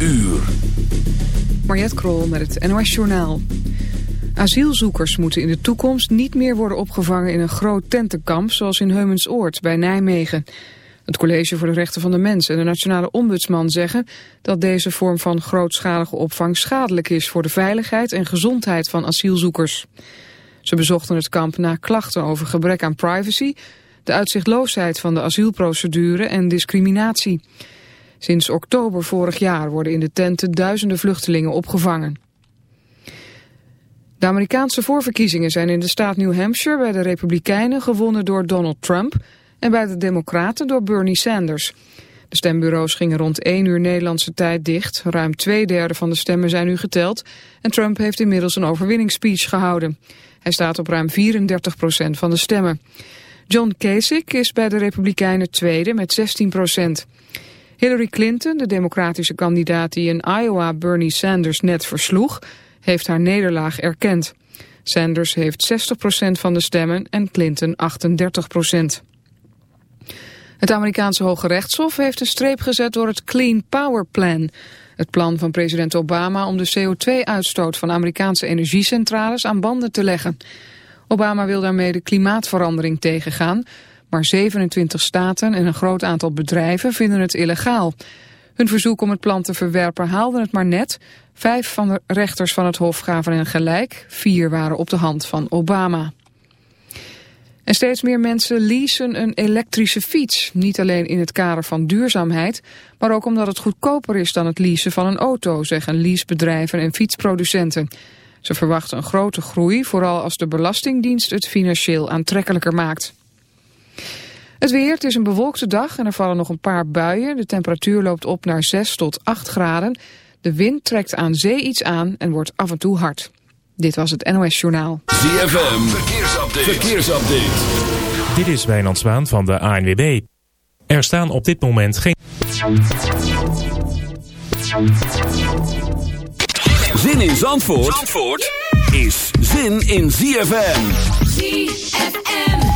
uur. Mariette Krol met het NOS Journaal. Asielzoekers moeten in de toekomst niet meer worden opgevangen in een groot tentenkamp zoals in Heumensoord bij Nijmegen. Het College voor de Rechten van de Mens en de Nationale Ombudsman zeggen dat deze vorm van grootschalige opvang schadelijk is voor de veiligheid en gezondheid van asielzoekers. Ze bezochten het kamp na klachten over gebrek aan privacy, de uitzichtloosheid van de asielprocedure en discriminatie. Sinds oktober vorig jaar worden in de tenten duizenden vluchtelingen opgevangen. De Amerikaanse voorverkiezingen zijn in de staat New Hampshire bij de Republikeinen gewonnen door Donald Trump en bij de Democraten door Bernie Sanders. De stembureaus gingen rond 1 uur Nederlandse tijd dicht. Ruim twee derde van de stemmen zijn nu geteld en Trump heeft inmiddels een overwinningsspeech gehouden. Hij staat op ruim 34 procent van de stemmen. John Kasich is bij de Republikeinen tweede met 16 procent. Hillary Clinton, de democratische kandidaat die in Iowa Bernie Sanders net versloeg, heeft haar nederlaag erkend. Sanders heeft 60% van de stemmen en Clinton 38%. Het Amerikaanse Hoge Rechtshof heeft een streep gezet door het Clean Power Plan. Het plan van president Obama om de CO2-uitstoot van Amerikaanse energiecentrales aan banden te leggen. Obama wil daarmee de klimaatverandering tegengaan, maar 27 staten en een groot aantal bedrijven vinden het illegaal. Hun verzoek om het plan te verwerpen haalde het maar net. Vijf van de rechters van het Hof gaven hen gelijk, vier waren op de hand van Obama. En steeds meer mensen leasen een elektrische fiets. Niet alleen in het kader van duurzaamheid, maar ook omdat het goedkoper is dan het leasen van een auto, zeggen leasebedrijven en fietsproducenten. Ze verwachten een grote groei, vooral als de Belastingdienst het financieel aantrekkelijker maakt. Het weer, het is een bewolkte dag en er vallen nog een paar buien. De temperatuur loopt op naar 6 tot 8 graden. De wind trekt aan zee iets aan en wordt af en toe hard. Dit was het NOS Journaal. ZFM, verkeersupdate. verkeersupdate. Dit is Wijnand Zwaan van de ANWB. Er staan op dit moment geen... Zin in Zandvoort, Zandvoort is zin in ZFM. ZFM.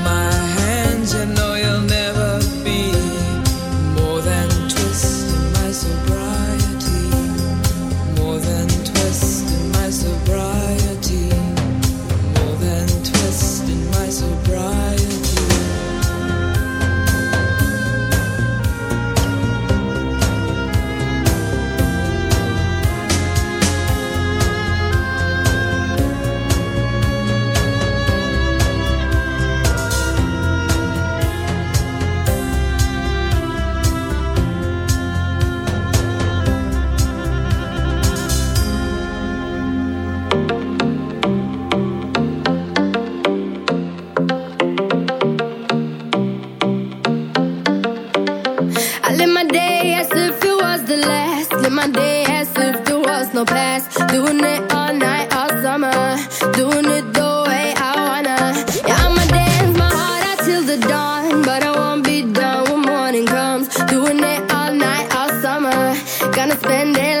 no pass. Doing it all night, all summer. Doing it the way I wanna. Yeah, I'ma dance my heart out till the dawn. But I won't be done when morning comes. Doing it all night, all summer. Gonna spend it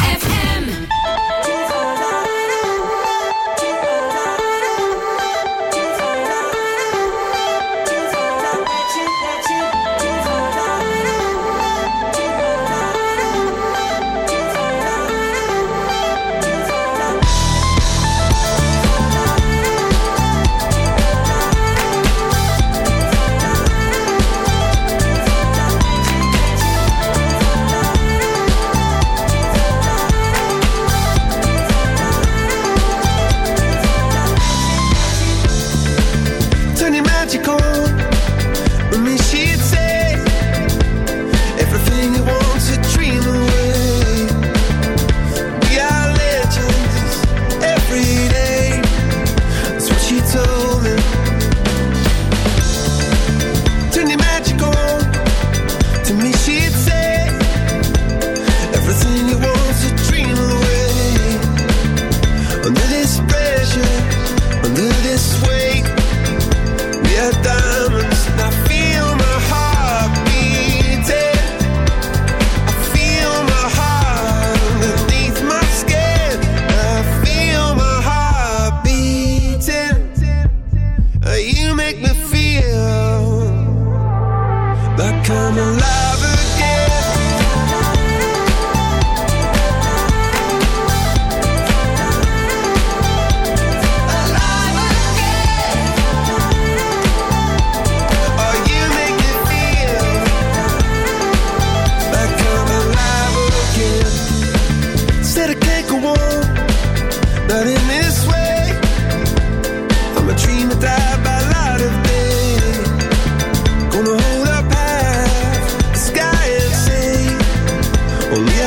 Oh.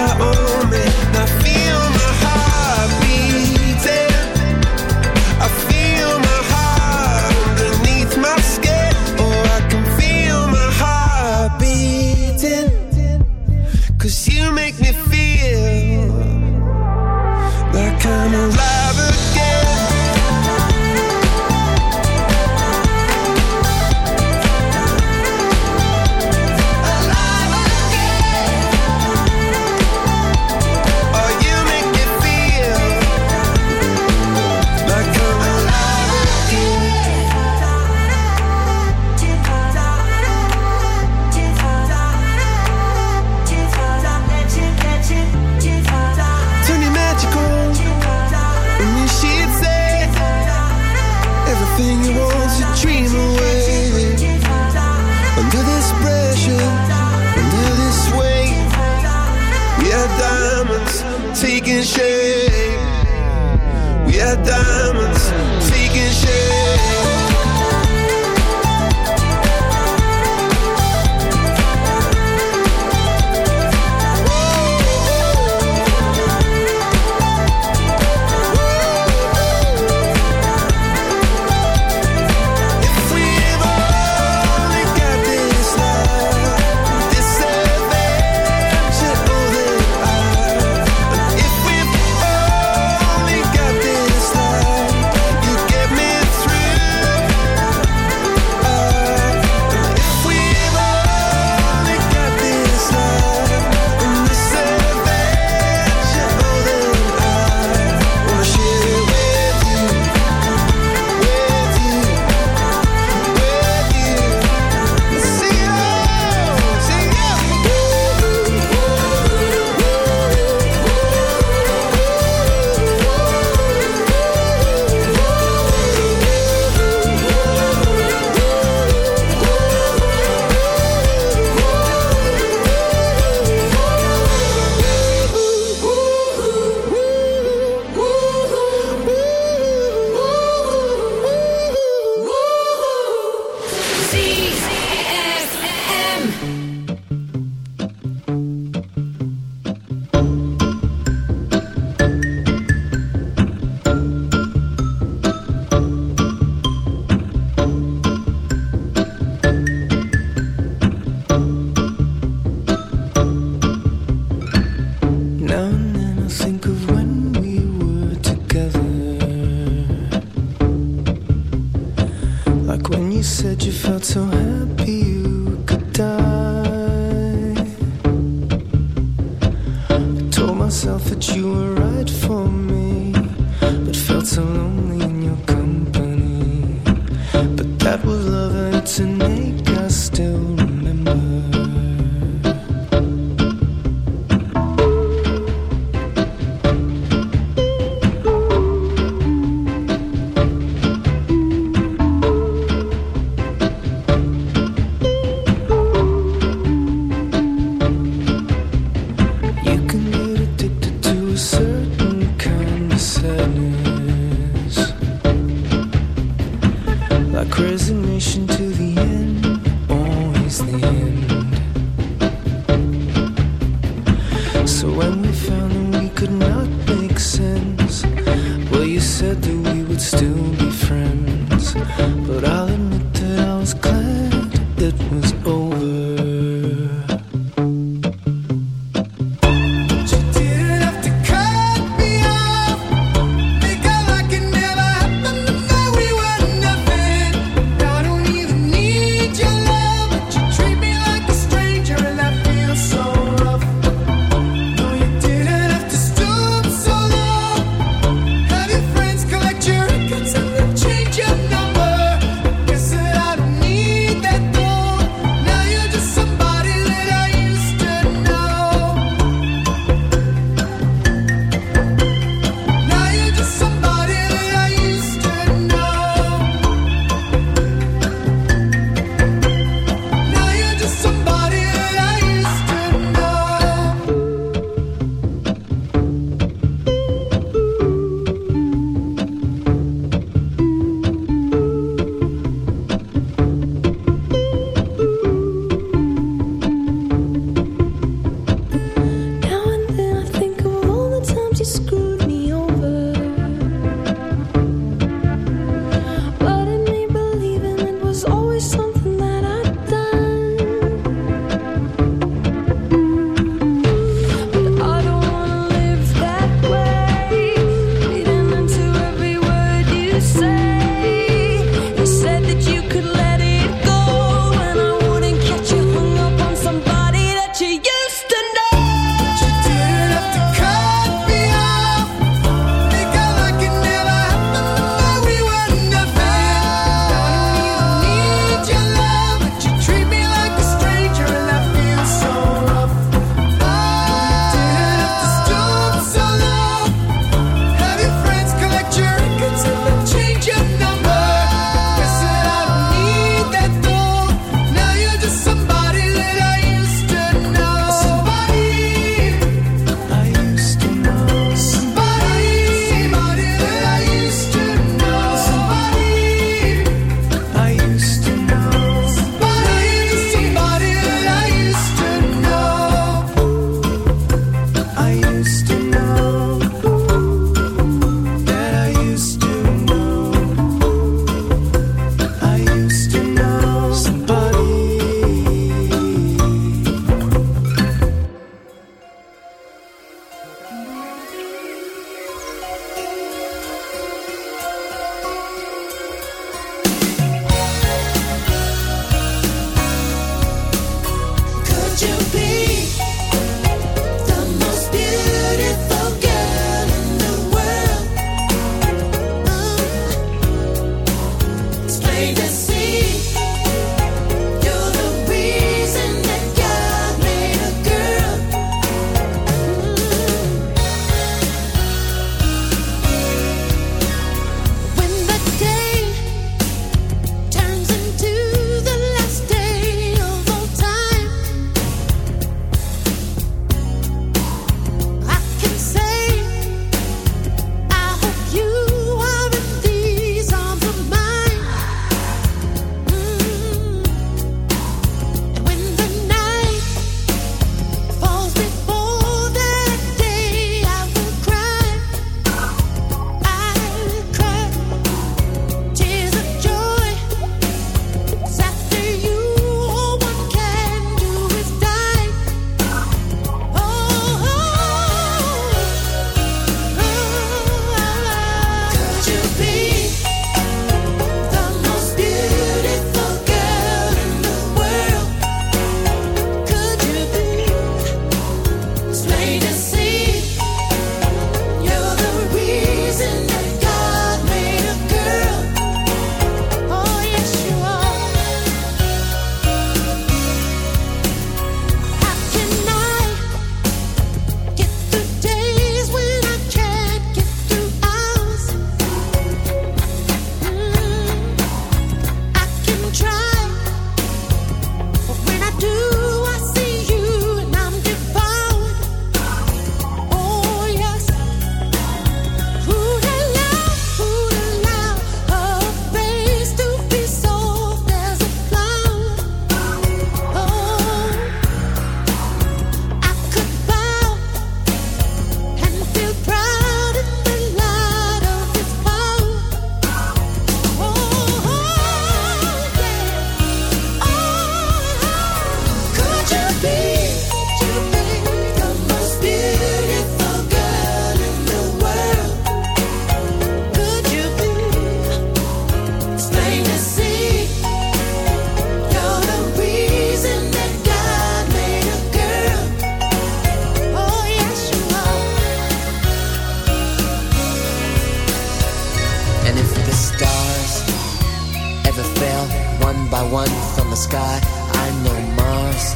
by one from the sky. I know Mars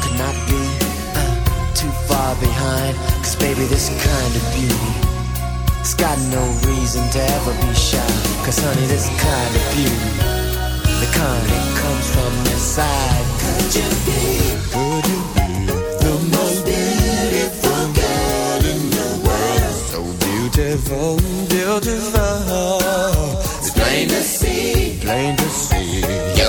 could not be uh, too far behind. Cause baby, this kind of beauty, it's got no reason to ever be shy. Cause honey, this kind of beauty the kind that comes from inside. Could you be? Could you be the most beautiful the beautiful. It's plain to see, plain to see.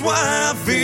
why I feel.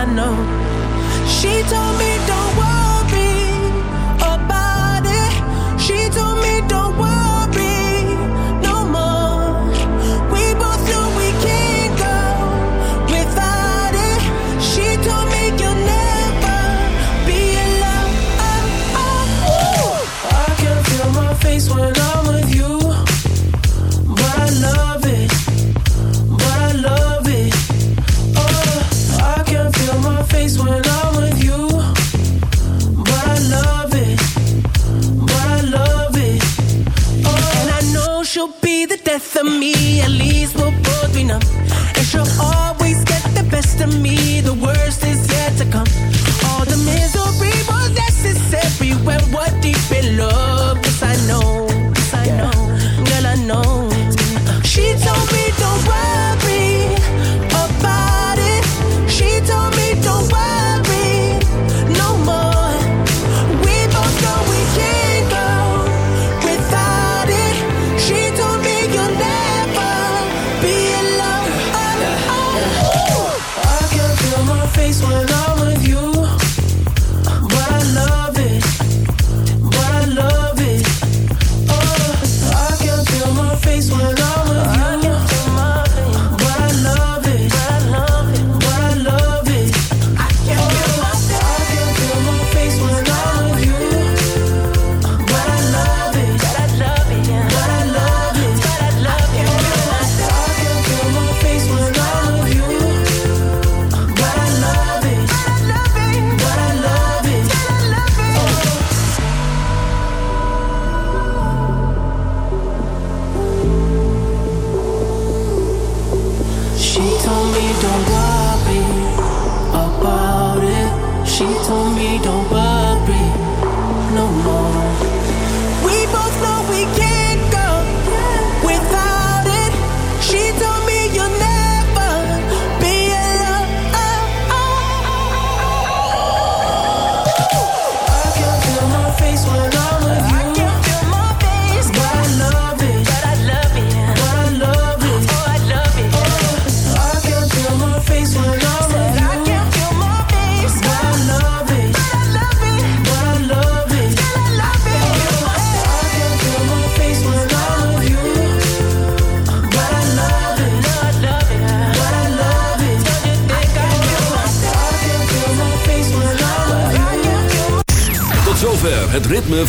I know. She told me.